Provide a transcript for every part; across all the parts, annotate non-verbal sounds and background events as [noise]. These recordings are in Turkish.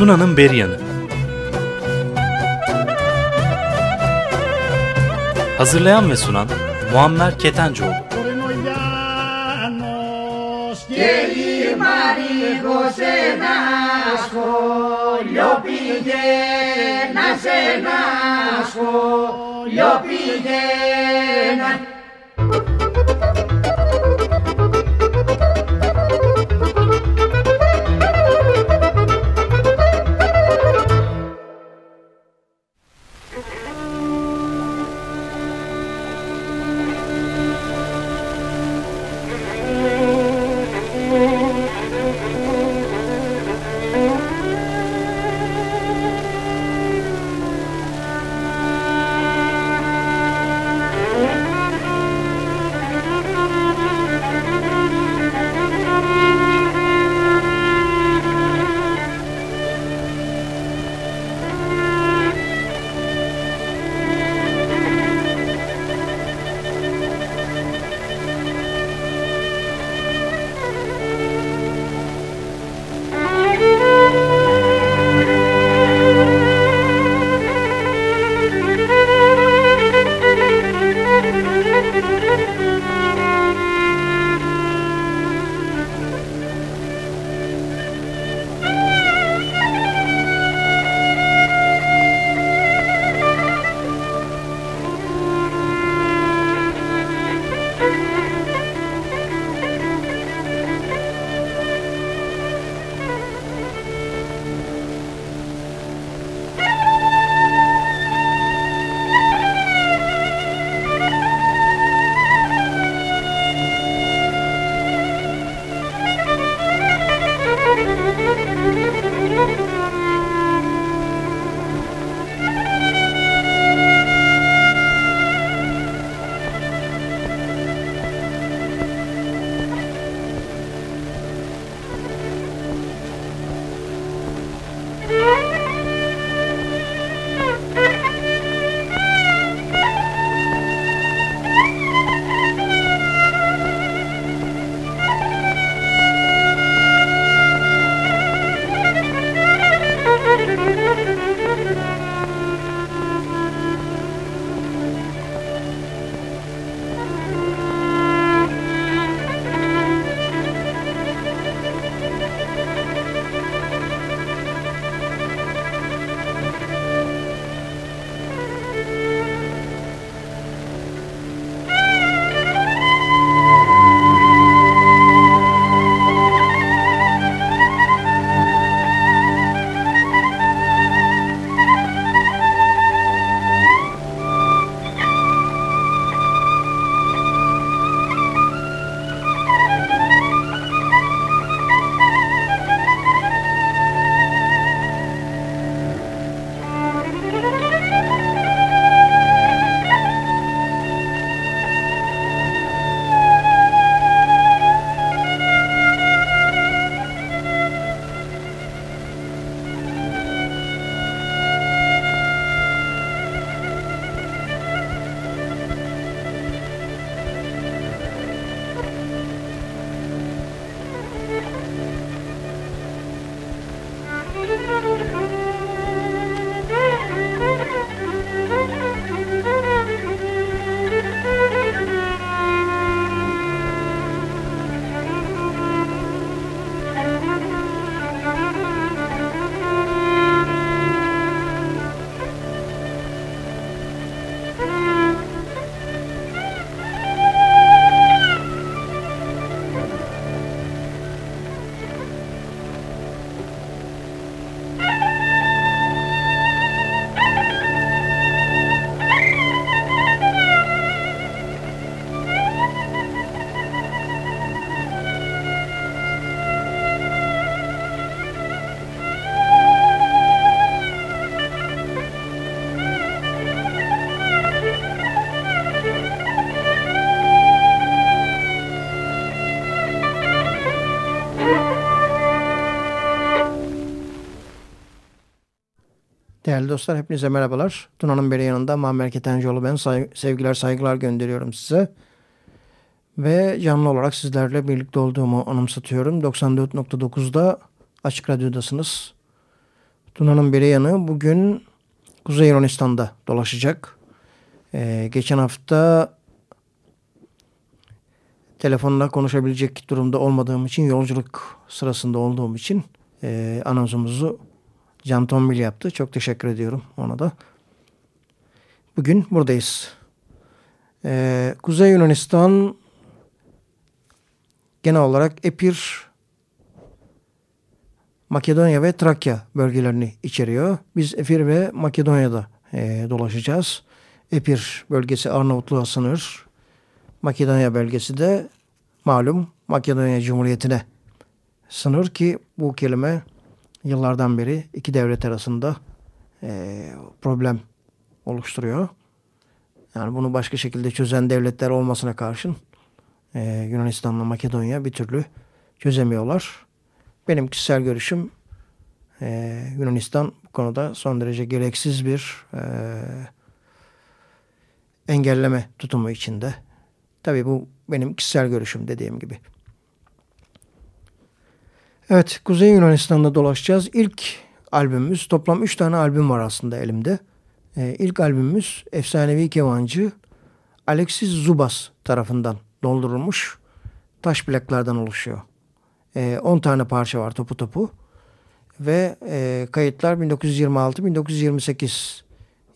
Tuna'nın Beryanı Hazırlayan ve sunan Muammer Ketencoğlu. Yo pillé na se nasco, yo pillé na dostlar hepinize merhabalar. Tuna'nın beri yanında Muammer Ketencoğlu ben. Say sevgiler saygılar gönderiyorum size. Ve canlı olarak sizlerle birlikte olduğumu anımsatıyorum. 94.9'da Açık Radyo'dasınız. Tuna'nın beri yanı bugün Kuzey Yunanistan'da dolaşacak. Ee, geçen hafta telefonla konuşabilecek durumda olmadığım için yolculuk sırasında olduğum için e, anonsumuzu Can Tombil yaptı. Çok teşekkür ediyorum ona da. Bugün buradayız. Ee, Kuzey Yunanistan genel olarak Epir, Makedonya ve Trakya bölgelerini içeriyor. Biz Epir ve Makedonya'da e, dolaşacağız. Epir bölgesi Arnavutluğa sınır. Makedonya bölgesi de malum Makedonya Cumhuriyeti'ne sınır ki bu kelime yıllardan beri iki devlet arasında e, problem oluşturuyor. Yani bunu başka şekilde çözen devletler olmasına karşın e, Yunanistan'la Makedonya bir türlü çözemiyorlar. Benim kişisel görüşüm e, Yunanistan bu konuda son derece gereksiz bir e, engelleme tutumu içinde. Tabii bu benim kişisel görüşüm dediğim gibi. Evet, Kuzey Yunanistan'da dolaşacağız. İlk albümümüz, toplam 3 tane albüm var aslında elimde. Ee, ilk albümümüz efsanevi kevancı Alexis Zubas tarafından doldurulmuş taş plaklardan oluşuyor. 10 ee, tane parça var topu topu. Ve e, kayıtlar 1926-1928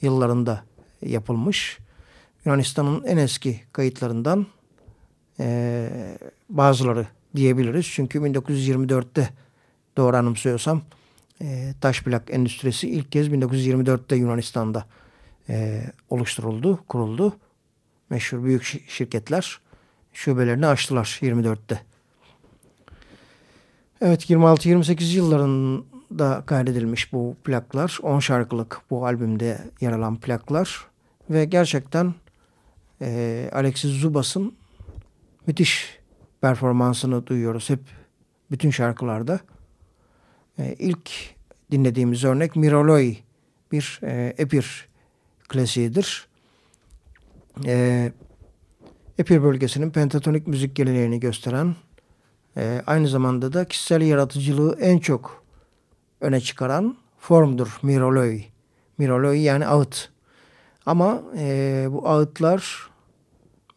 yıllarında yapılmış. Yunanistan'ın en eski kayıtlarından e, bazıları diyebiliriz. Çünkü 1924'te doğru anımsıyorsam e, taş plak endüstrisi ilk kez 1924'te Yunanistan'da e, oluşturuldu, kuruldu. Meşhur büyük şirketler şubelerini açtılar 24'te. Evet 26-28 yıllarında kaydedilmiş bu plaklar. 10 şarkılık bu albümde yer alan plaklar. Ve gerçekten e, Alexis Zubas'ın müthiş performansını duyuyoruz hep bütün şarkılarda. E, ilk dinlediğimiz örnek Miroloi bir e, Epir klasiğidir. E, Epir bölgesinin pentatonik müzik geleneğini gösteren e, aynı zamanda da kişisel yaratıcılığı en çok öne çıkaran formdur Miroloi. Miroloi yani ağıt. Ama e, bu ağıtlar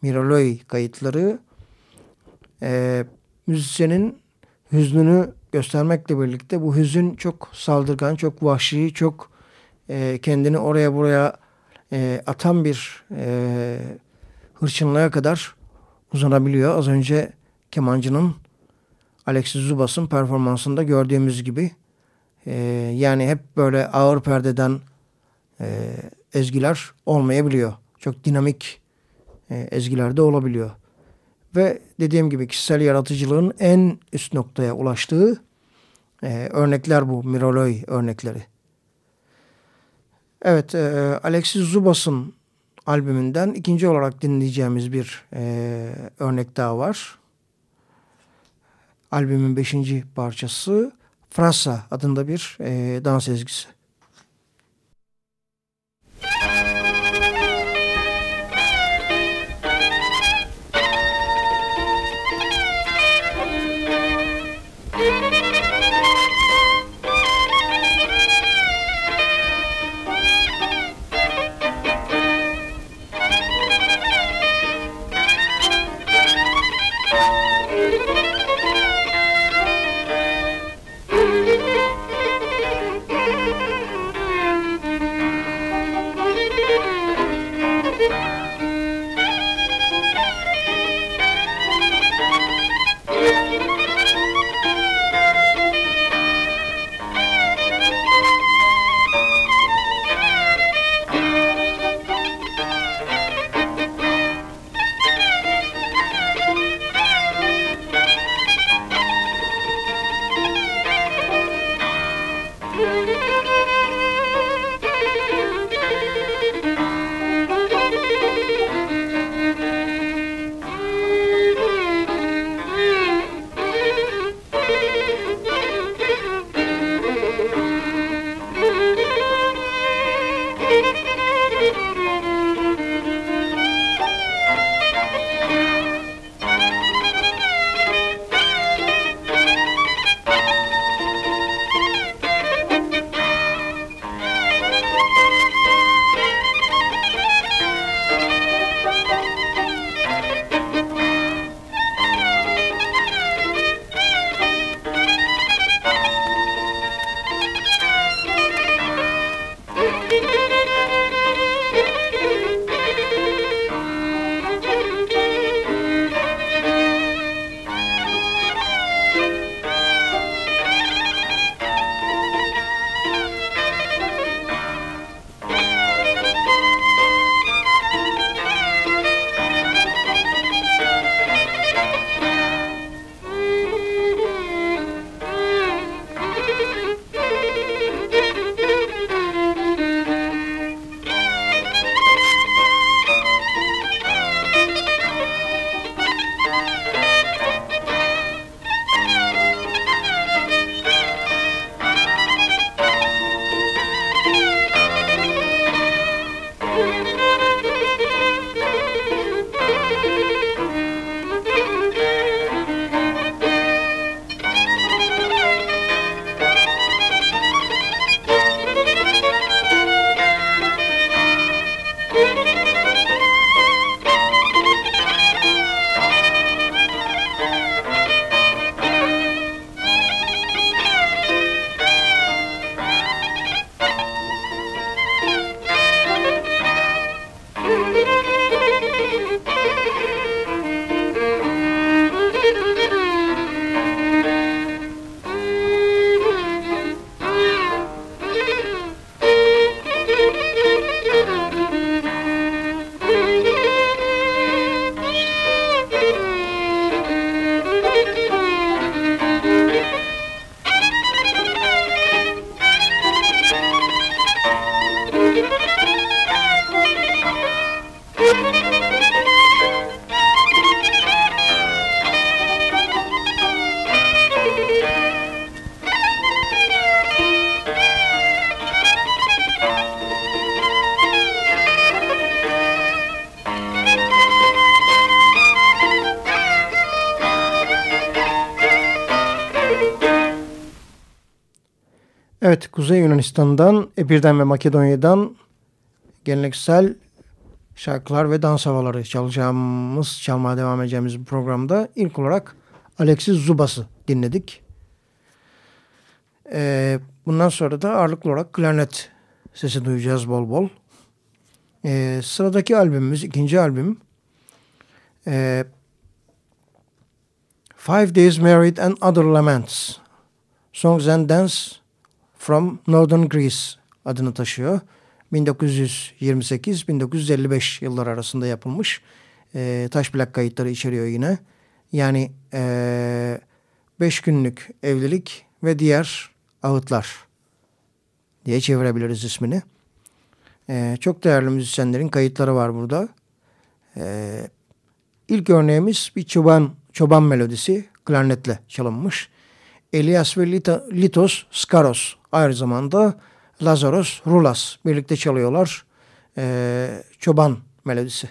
Miroloi kayıtları e, müzisyenin hüznünü göstermekle birlikte bu hüzün çok saldırgan, çok vahşi, çok e, kendini oraya buraya e, atan bir e, hırçınlığa kadar uzanabiliyor. Az önce kemancının Alexis Zubas'ın performansında gördüğümüz gibi e, yani hep böyle ağır perdeden e, ezgiler olmayabiliyor. Çok dinamik e, ezgiler de olabiliyor. Ve dediğim gibi kişisel yaratıcılığın en üst noktaya ulaştığı e, örnekler bu. Miroloi örnekleri. Evet, e, Alexis Zubas'ın albümünden ikinci olarak dinleyeceğimiz bir e, örnek daha var. Albümün beşinci parçası Frasa adında bir e, dans ezgisi. Kuzey Yunanistan'dan, Epir'den ve Makedonya'dan geleneksel şarkılar ve dans havaları çalacağımız, çalmaya devam edeceğimiz bu programda ilk olarak Alexis Zubas'ı dinledik. Ee, bundan sonra da ağırlıklı olarak klarnet sesi duyacağız bol bol. Ee, sıradaki albümümüz, ikinci albüm. Ee, Five Days Married and Other Laments. Songs and Dance from Northern Greece adını taşıyor. 1928-1955 yıllar arasında yapılmış e, taş plak kayıtları içeriyor yine. Yani 5 e, beş günlük evlilik ve diğer ağıtlar diye çevirebiliriz ismini. E, çok değerli müzisyenlerin kayıtları var burada. E, ilk örneğimiz bir çoban çoban melodisi klarnetle çalınmış. Elias ve Litos Skaros aynı zamanda Lazaros Rulas birlikte çalıyorlar. Ee, çoban melodisi.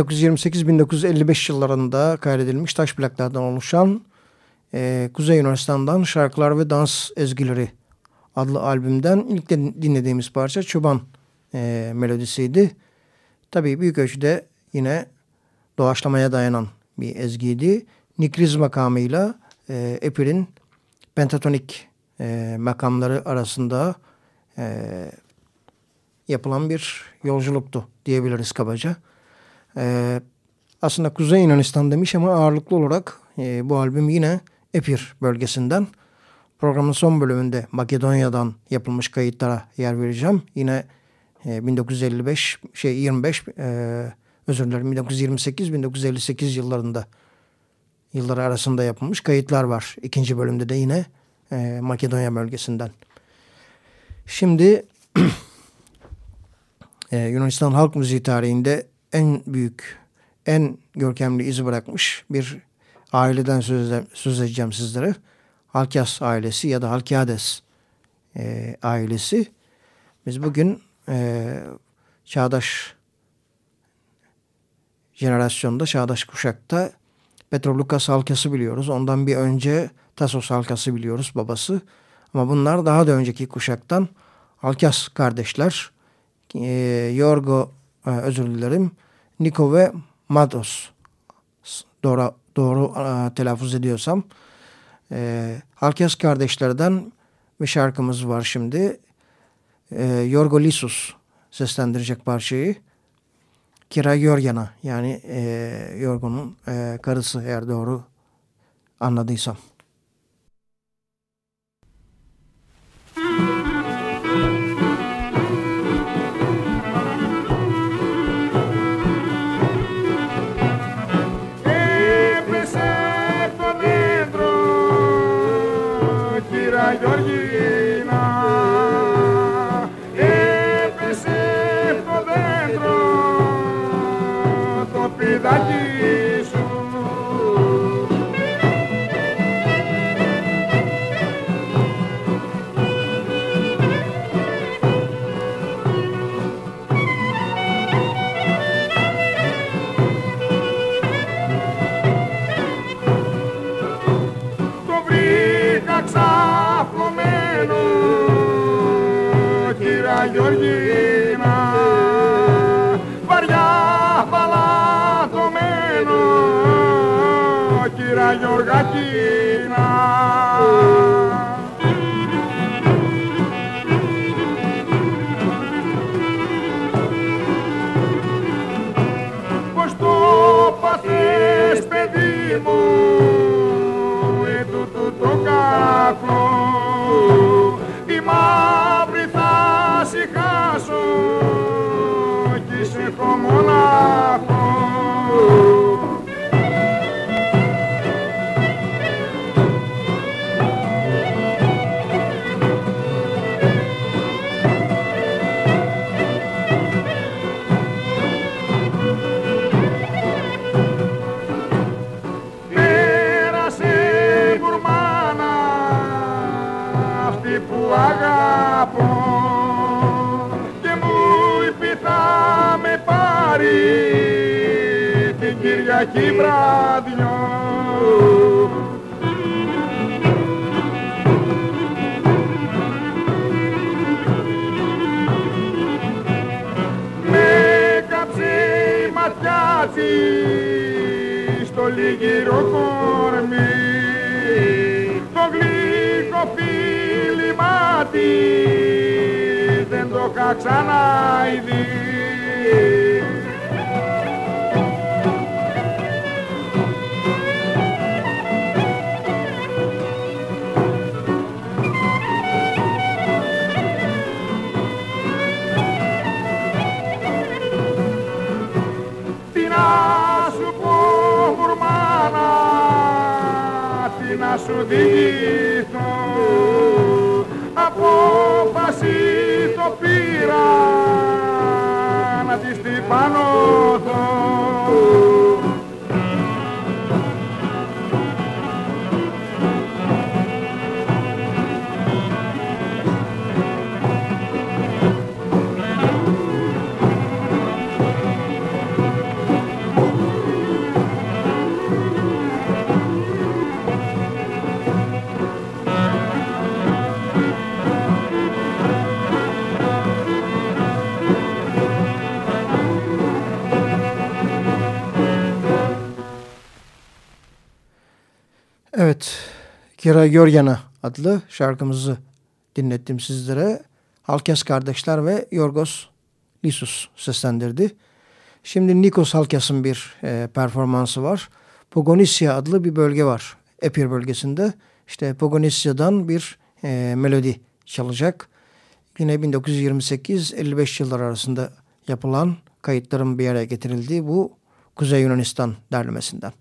1928-1955 yıllarında kaydedilmiş taş plaklardan oluşan e, Kuzey Yunanistan'dan Şarkılar ve Dans Ezgileri adlı albümden ilk dinlediğimiz parça Çoban e, melodisiydi. Tabii büyük ölçüde yine doğaçlamaya dayanan bir ezgiydi. Nikriz makamıyla e, Epir'in pentatonik e, makamları arasında e, yapılan bir yolculuktu diyebiliriz kabaca. E, aslında Kuzey Yunanistan demiş ama ağırlıklı olarak e, bu albüm yine Epir bölgesinden. Programın son bölümünde Makedonya'dan yapılmış kayıtlara yer vereceğim. Yine e, 1955 şey 25 e, özür dilerim 1928-1958 yıllarında yılları arasında yapılmış kayıtlar var. İkinci bölümde de yine e, Makedonya bölgesinden. Şimdi [clears throat] e, Yunanistan halk müziği tarihinde en büyük, en görkemli izi bırakmış bir aileden söz, söz edeceğim sizlere. Halkias ailesi ya da Halkiades e, ailesi. Biz bugün e, çağdaş jenerasyonda, çağdaş kuşakta Petrolukas halkası biliyoruz. Ondan bir önce Tasos halkası biliyoruz babası. Ama bunlar daha da önceki kuşaktan Halkas kardeşler. E, Yorgo özür dilerim. Niko ve Mados. Doğru, doğru e, telaffuz ediyorsam. E, Halkas kardeşlerden bir şarkımız var şimdi. E, Yorgo Lisus seslendirecek parçayı. Kira Yorgana yani e, Yorgo'nun e, karısı eğer doğru anladıysam. Στο λίγυρο κορμί. Το γλυκό φίλημά της δεν το είχα ξαναειδεί σου διηγηθώ απόφαση το πήρα να τη στυπανωθώ Evet, Kira Yorgana adlı şarkımızı dinlettim sizlere. Halkes kardeşler ve Yorgos Lisus seslendirdi. Şimdi Nikos Halkes'in bir e, performansı var. Pogonisya adlı bir bölge var Epir bölgesinde. İşte Pogonisya'dan bir e, melodi çalacak. Yine 1928-55 yıllar arasında yapılan kayıtların bir araya getirildiği bu Kuzey Yunanistan derlemesinden.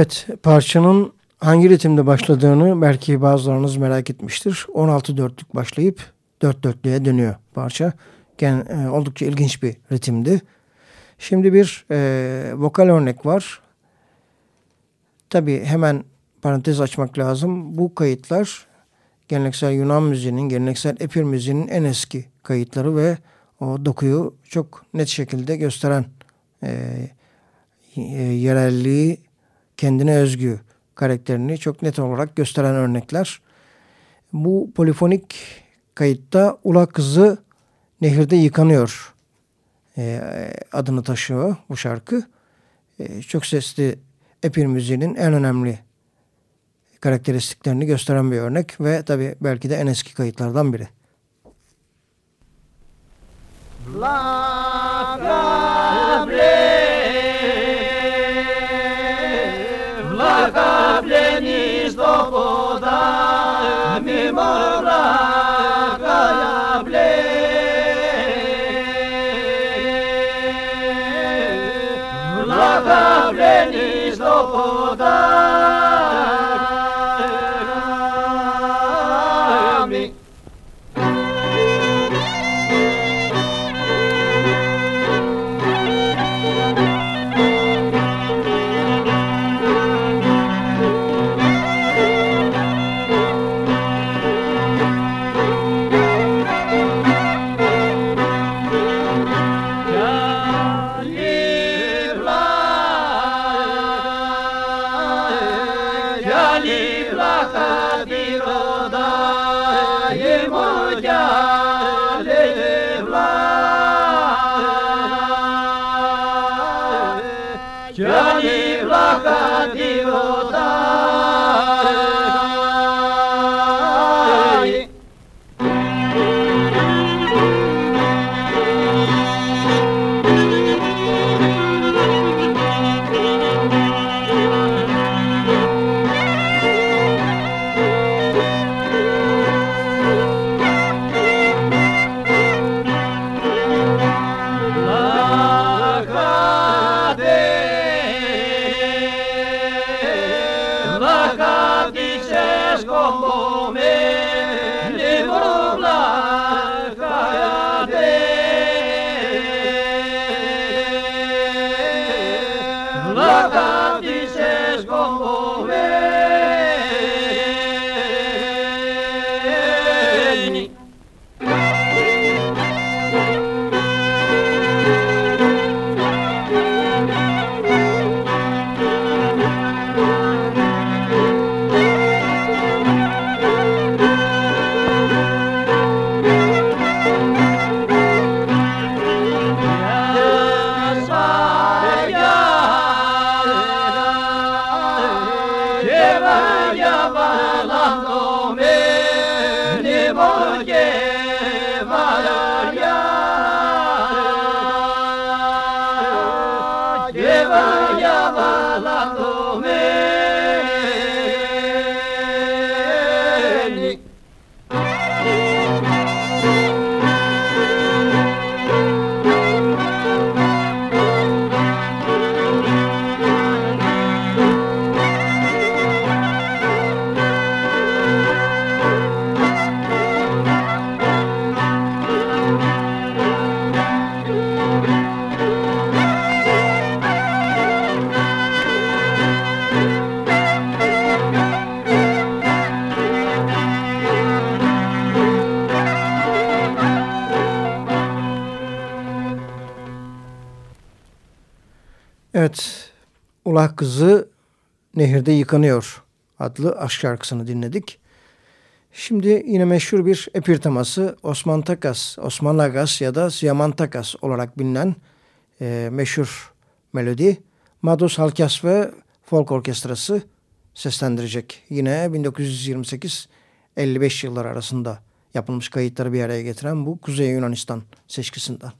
Evet, parçanın hangi ritimde başladığını belki bazılarınız merak etmiştir. 16 dörtlük başlayıp 4 dörtlüğe dönüyor parça. Yani, e, oldukça ilginç bir ritimdi. Şimdi bir e, vokal örnek var. Tabi hemen parantez açmak lazım. Bu kayıtlar geleneksel Yunan müziğinin, geleneksel Epir müziğinin en eski kayıtları ve o dokuyu çok net şekilde gösteren e, e, yerelliği kendine özgü karakterini çok net olarak gösteren örnekler. Bu polifonik kayıtta Ula Kızı Nehirde Yıkanıyor e, adını taşıyor bu şarkı. E, çok sesli epir müziğinin en önemli karakteristiklerini gösteren bir örnek ve tabi belki de en eski kayıtlardan biri. La Ulah Kızı Nehirde Yıkanıyor adlı aşk şarkısını dinledik. Şimdi yine meşhur bir epir teması Osman Takas, Osman Agas ya da Ziyaman Takas olarak bilinen e, meşhur melodi. Mados Halkas ve Folk Orkestrası seslendirecek. Yine 1928-55 yıllar arasında yapılmış kayıtları bir araya getiren bu Kuzey Yunanistan seçkisinden.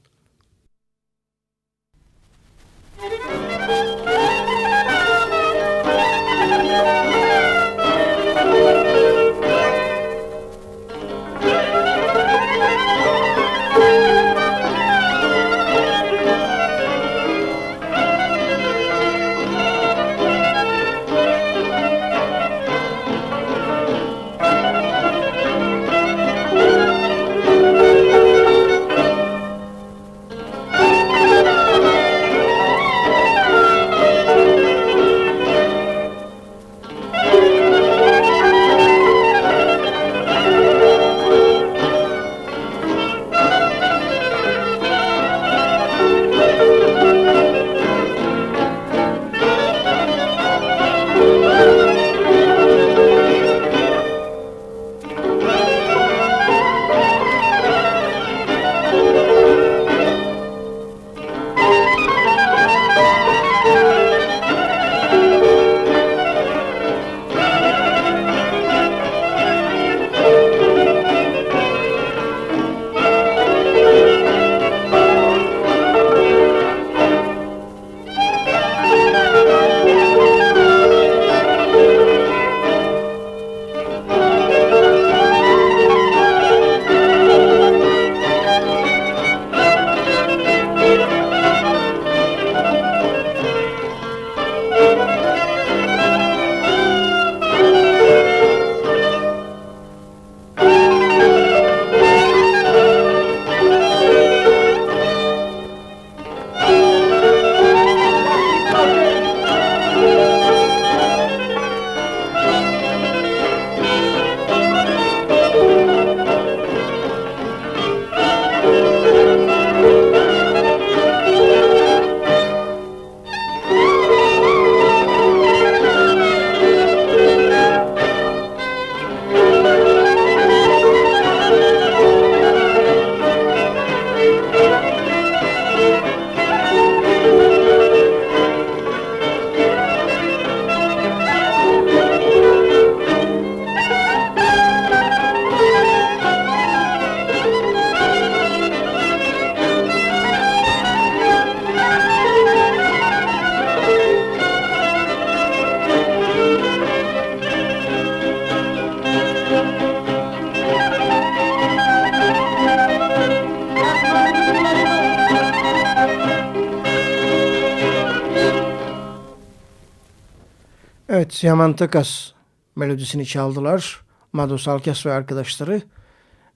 Siyaman Takas melodisini çaldılar. Mado Salkas ve arkadaşları.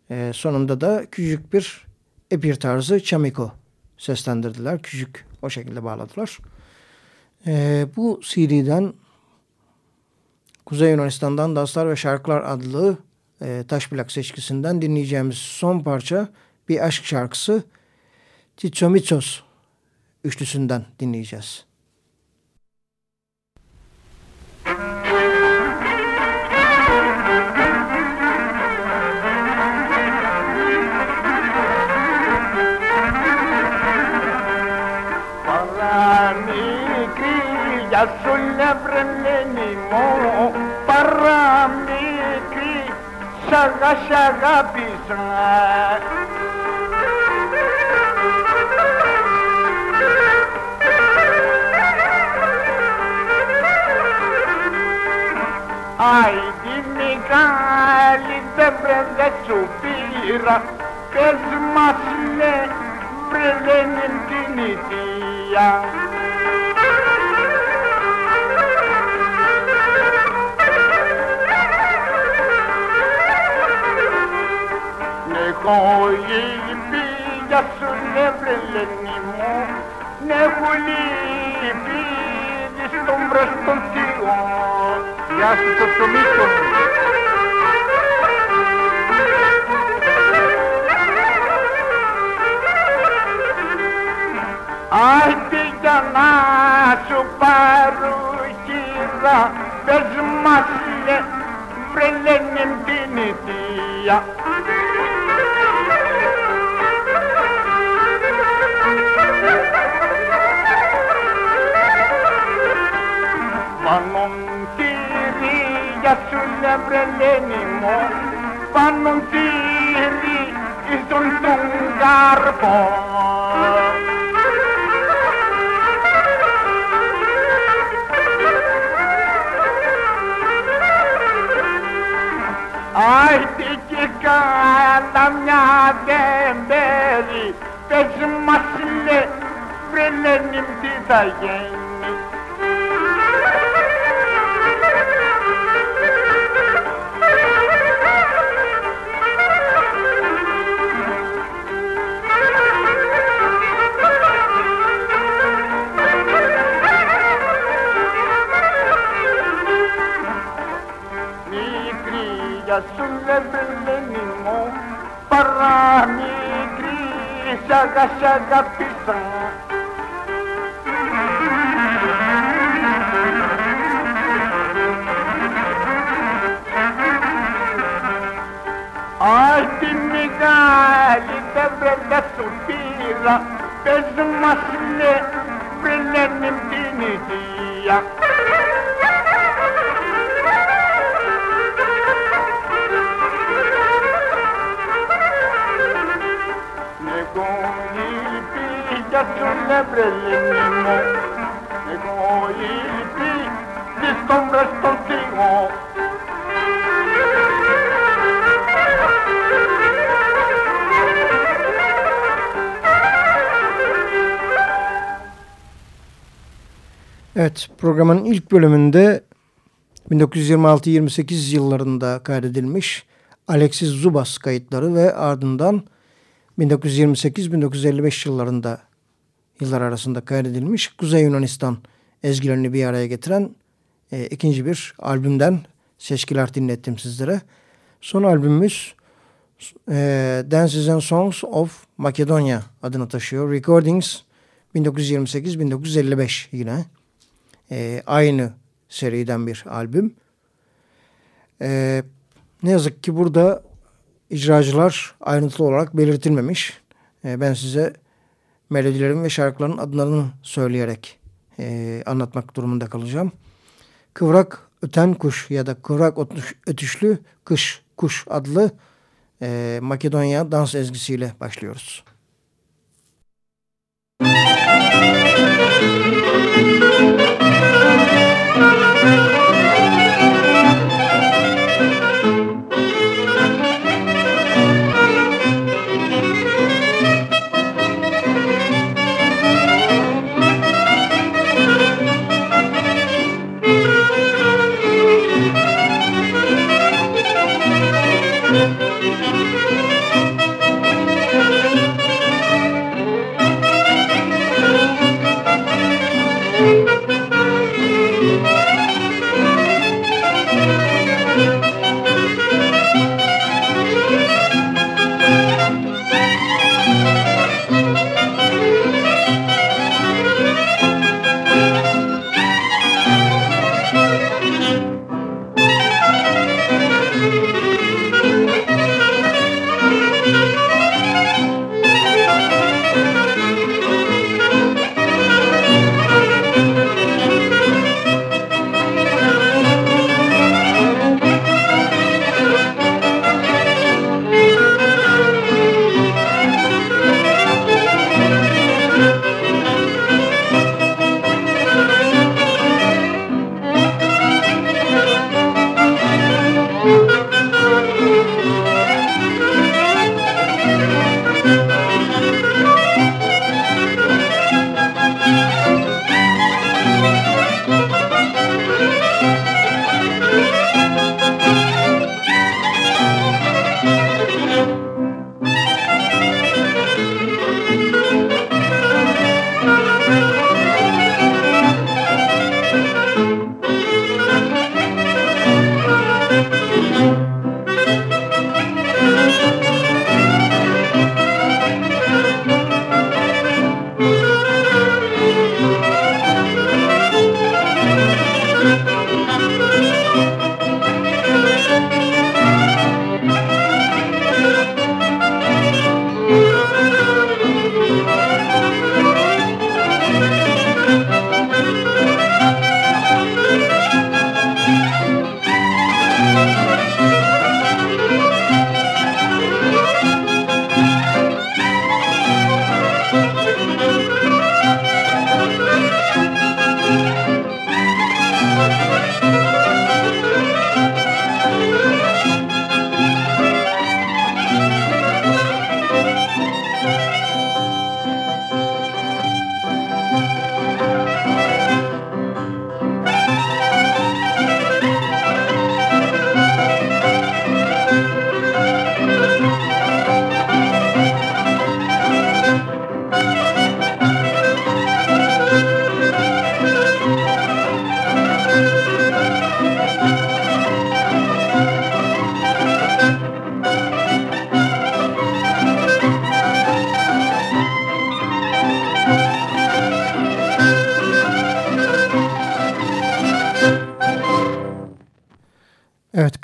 E, sonunda da küçük bir epir tarzı Chamiko seslendirdiler. Küçük o şekilde bağladılar. E, bu CD'den Kuzey Yunanistan'dan Danslar ve Şarkılar adlı e, taş plak seçkisinden dinleyeceğimiz son parça bir aşk şarkısı Titsomitsos üçlüsünden dinleyeceğiz. σου λευρεμένη μου παραμικρή σ' αγα, σ' αγάπησα Άι τη μεγάλη δεν βρε σου πήρα πες μας λέ βρε την ιδία Όλοι σου ευλελένοι μου ναι βουλή πήγες στον μπροστον θείο Γεια σου το ψωμί σου Άντε για να σου παρουχίδα πες μας βρε λένε την ιδία σου λέ βρελένη μου πάνω τύρι στον τον καρπό Άιτε και κάνα μια τεμπέλη Πες μας λέ βρε λένε τι θα γίνει chaga, chaga, pisão. Alti migali de vreda supira, pe zumasne, vrele nimbini dia. schiaccio le brelline e poi ti discombra stantino Evet programın ilk bölümünde 1926-28 yıllarında kaydedilmiş Alexis Zubas kayıtları ve ardından 1928-1955 yıllarında yıllar arasında kaydedilmiş Kuzey Yunanistan ezgilerini bir araya getiren e, ikinci bir albümden seçkiler dinlettim sizlere. Son albümümüz e, Dances and Songs of Macedonia adını taşıyor. Recordings 1928-1955 yine. E, aynı seriden bir albüm. E, ne yazık ki burada icracılar ayrıntılı olarak belirtilmemiş. E, ben size melodilerin ve şarkıların adlarını söyleyerek e, anlatmak durumunda kalacağım. Kıvrak Öten Kuş ya da Kıvrak Ötüşlü Kış Kuş adlı e, Makedonya dans ezgisiyle başlıyoruz.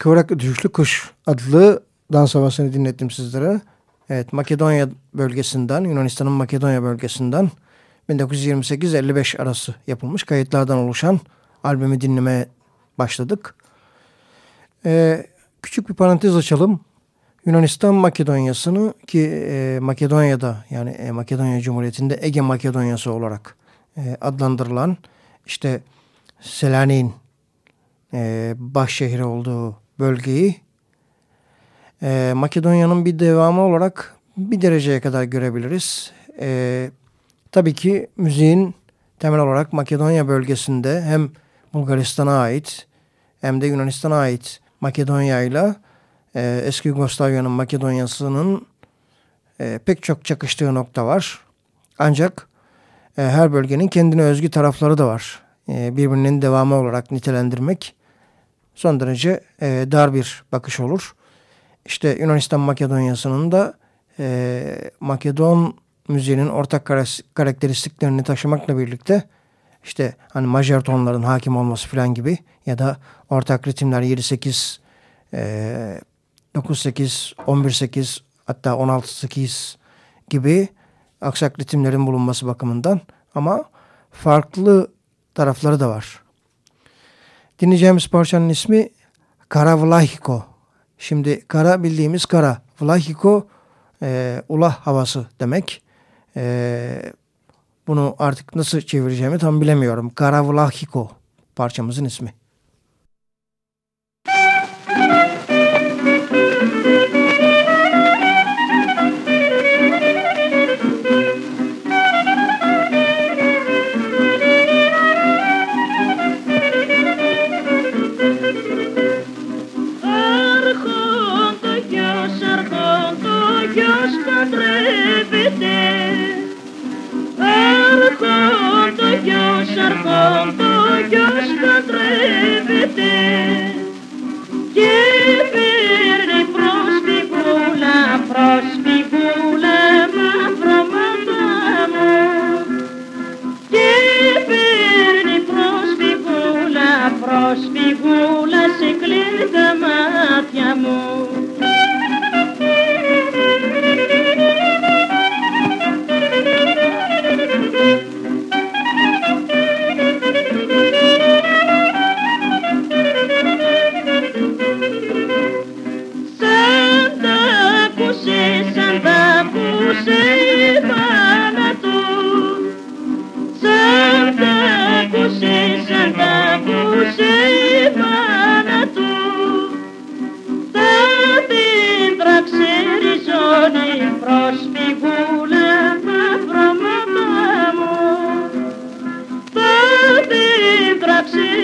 Kıvrak Düşlü Kuş adlı dans havasını dinlettim sizlere. Evet Makedonya bölgesinden, Yunanistan'ın Makedonya bölgesinden 1928-55 arası yapılmış kayıtlardan oluşan albümü dinlemeye başladık. Ee, küçük bir parantez açalım. Yunanistan Makedonyası'nı ki e, Makedonya'da yani e, Makedonya Cumhuriyeti'nde Ege Makedonyası olarak e, adlandırılan işte Selanik'in e, baş şehri olduğu bölgeyi e, Makedonya'nın bir devamı olarak bir dereceye kadar görebiliriz. E, tabii ki müziğin temel olarak Makedonya bölgesinde hem Bulgaristan'a ait hem de Yunanistan'a ait Makedonya ile e, eski Yugoslavya'nın Makedonya'sının e, pek çok çakıştığı nokta var. Ancak e, her bölgenin kendine özgü tarafları da var. E, birbirinin devamı olarak nitelendirmek son derece e, dar bir bakış olur. İşte Yunanistan Makedonya'sının da e, Makedon müziğinin ortak karakteristiklerini taşımakla birlikte işte hani majör tonların hakim olması falan gibi ya da ortak ritimler 7-8 e, 9-8, 11-8 hatta 16-8 gibi aksak ritimlerin bulunması bakımından ama farklı tarafları da var. Dinleyeceğimiz parçanın ismi Kara Vlahiko. Şimdi kara bildiğimiz kara. Vlahiko e, ulah havası demek. E, bunu artık nasıl çevireceğimi tam bilemiyorum. Kara Vlahiko parçamızın ismi.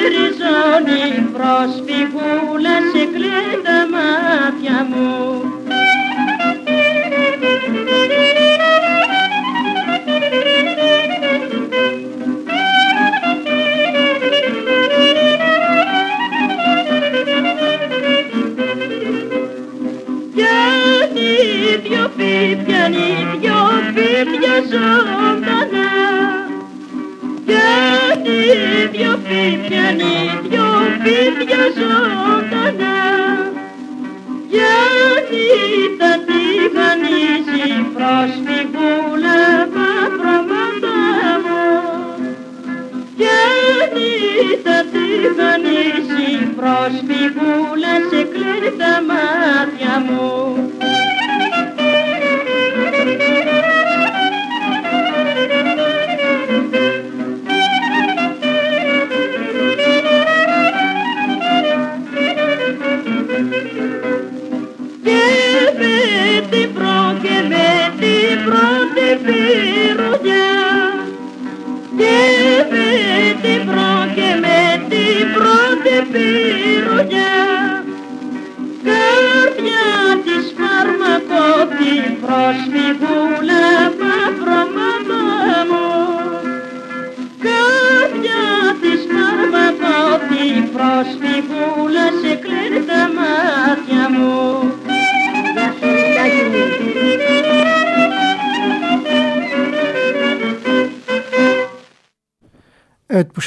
Evet bu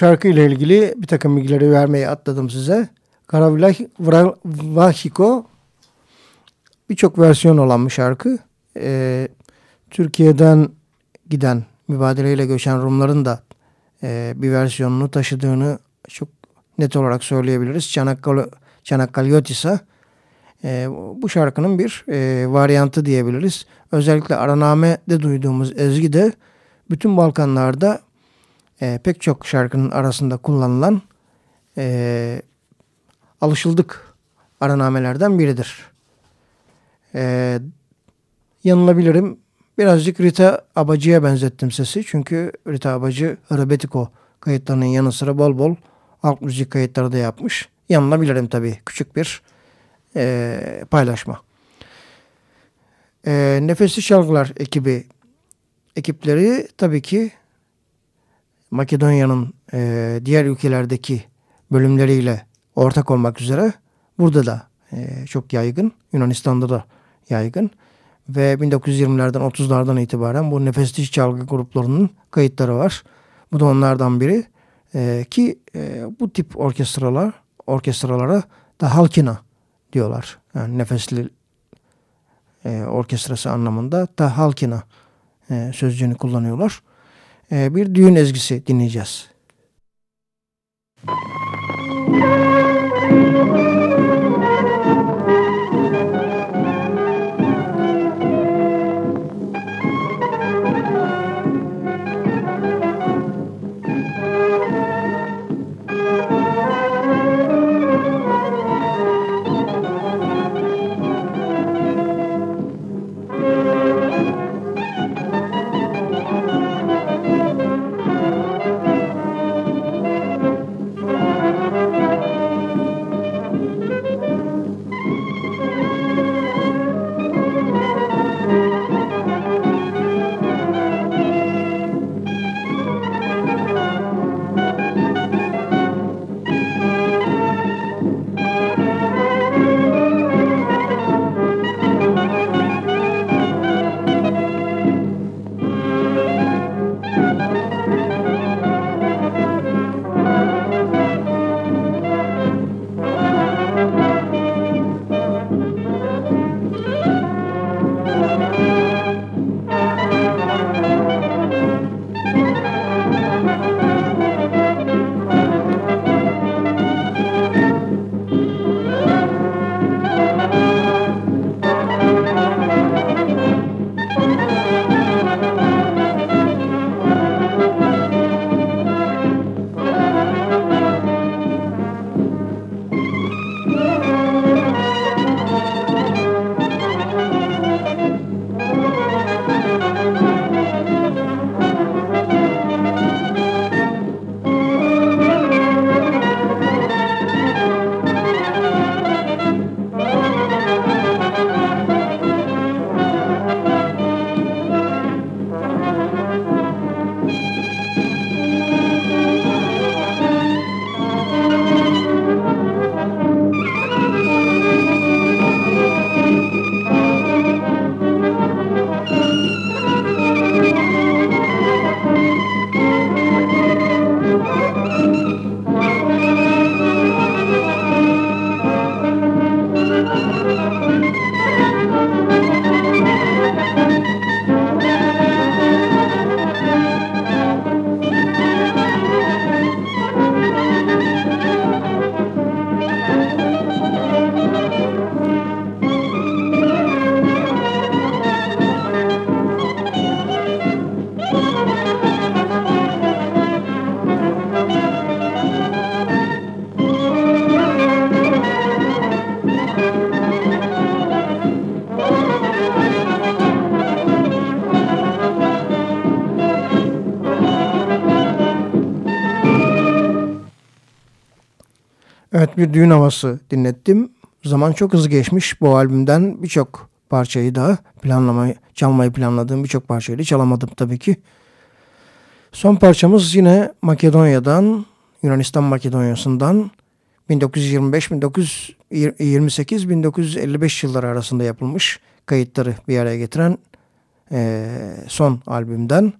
şarkı ile ilgili bir takım bilgileri vermeyi atladım size. Karavahiko birçok versiyon olan bir şarkı. E, Türkiye'den giden mübadeleyle göçen Rumların da e, bir versiyonunu taşıdığını çok net olarak söyleyebiliriz. Çanakkale, Çanakkale Yotisa e, bu şarkının bir e, varyantı diyebiliriz. Özellikle Araname'de duyduğumuz ezgi de bütün Balkanlarda e, pek çok şarkının arasında kullanılan e, alışıldık aranamelerden biridir. E, yanılabilirim. Birazcık Rita Abacı'ya benzettim sesi. Çünkü Rita Abacı Rebetiko kayıtlarının yanı sıra bol bol alt müzik kayıtları da yapmış. Yanılabilirim tabii. Küçük bir e, paylaşma. E, Nefesli Çalgılar ekibi ekipleri tabii ki Makedonya'nın e, diğer ülkelerdeki bölümleriyle ortak olmak üzere burada da e, çok yaygın. Yunanistan'da da yaygın. Ve 1920'lerden 30'lardan itibaren bu nefesli çalgı gruplarının kayıtları var. Bu da onlardan biri. E, ki e, bu tip orkestralar orkestralara da halkina diyorlar. Yani nefesli e, orkestrası anlamında da halkina e, sözcüğünü kullanıyorlar. E, bir düğün ezgisi dinleyeceğiz. Müzik bir düğün havası dinlettim. Zaman çok hızlı geçmiş. Bu albümden birçok parçayı da planlamayı, çalmayı planladığım birçok parçayı da çalamadım tabii ki. Son parçamız yine Makedonya'dan, Yunanistan Makedonya'sından 1925-1928-1955 yılları arasında yapılmış kayıtları bir araya getiren e, son albümden.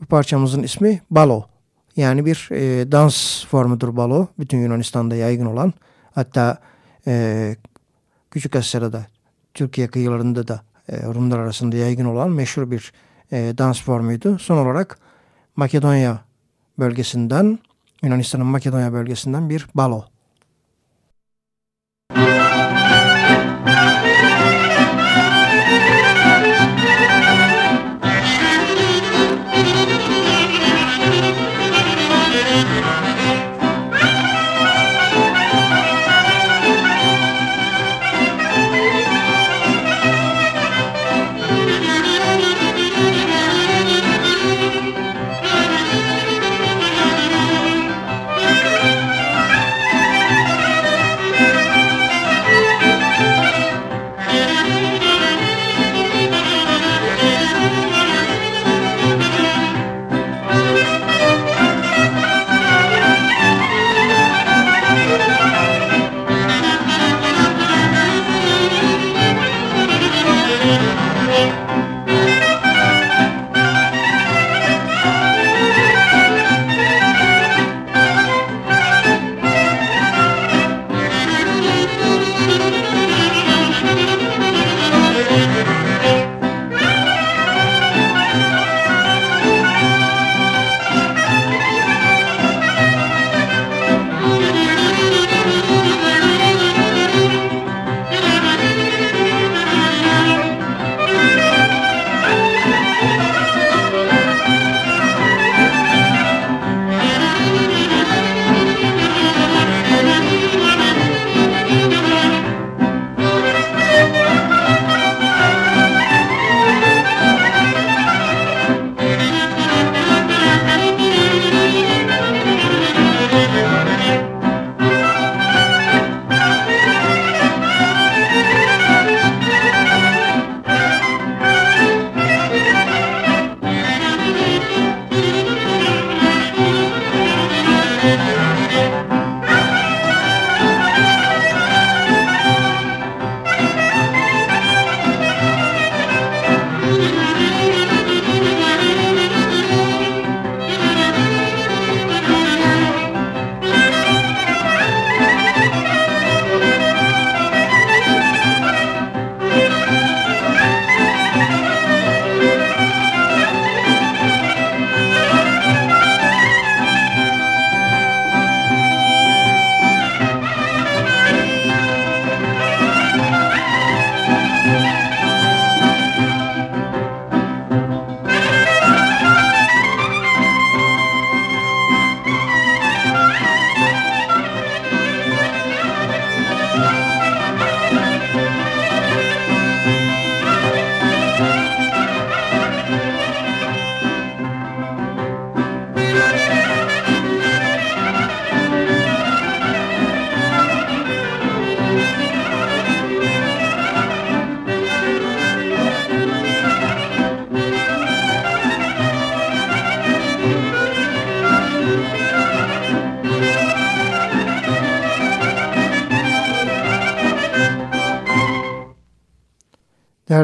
Bu parçamızın ismi Balo Yani bir e, dans formudur balo. Bütün Yunanistan'da yaygın olan. Hatta e, Küçük Asya'da Türkiye kıyılarında da e, Rumlar arasında yaygın olan meşhur bir e, dans formuydu. Son olarak Makedonya bölgesinden, Yunanistan'ın Makedonya bölgesinden bir balo.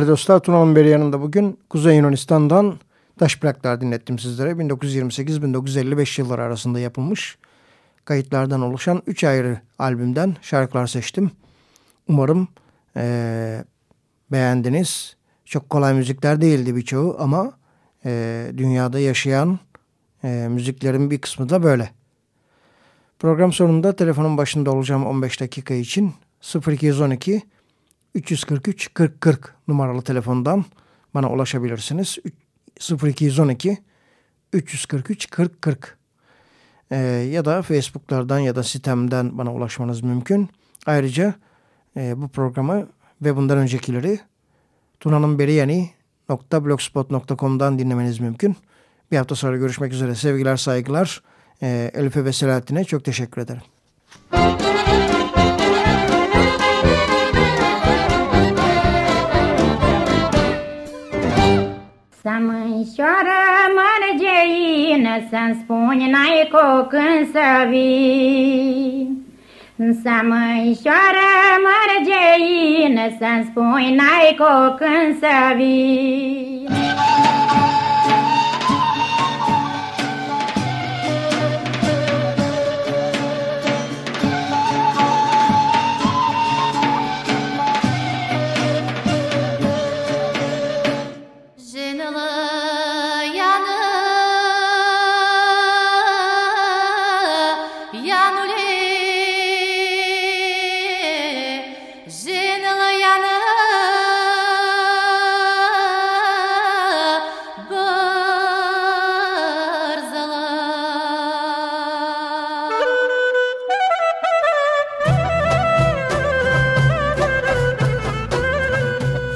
Değerli dostlar Tuna'nın beri yanında bugün Kuzey Yunanistan'dan taş plaklar dinlettim sizlere. 1928-1955 yılları arasında yapılmış kayıtlardan oluşan 3 ayrı albümden şarkılar seçtim. Umarım ee, beğendiniz. Çok kolay müzikler değildi birçoğu ama e, dünyada yaşayan e, müziklerin bir kısmı da böyle. Program sonunda telefonun başında olacağım 15 dakika için 0212 343 40 40 numaralı telefondan bana ulaşabilirsiniz. 0212 343 40 40 ee, ya da Facebook'lardan ya da sitemden bana ulaşmanız mümkün. Ayrıca e, bu programı ve bundan öncekileri tunanınberiyani.blogspot.com'dan dinlemeniz mümkün. Bir hafta sonra görüşmek üzere. Sevgiler, saygılar. E, Elif'e ve Selahattin'e çok teşekkür ederim. Să mânșoară mărgeină, Să-mi spuni n-ai cu când să vii. Să mânșoară mărgeină, Să-mi spuni n-ai cu când să vii.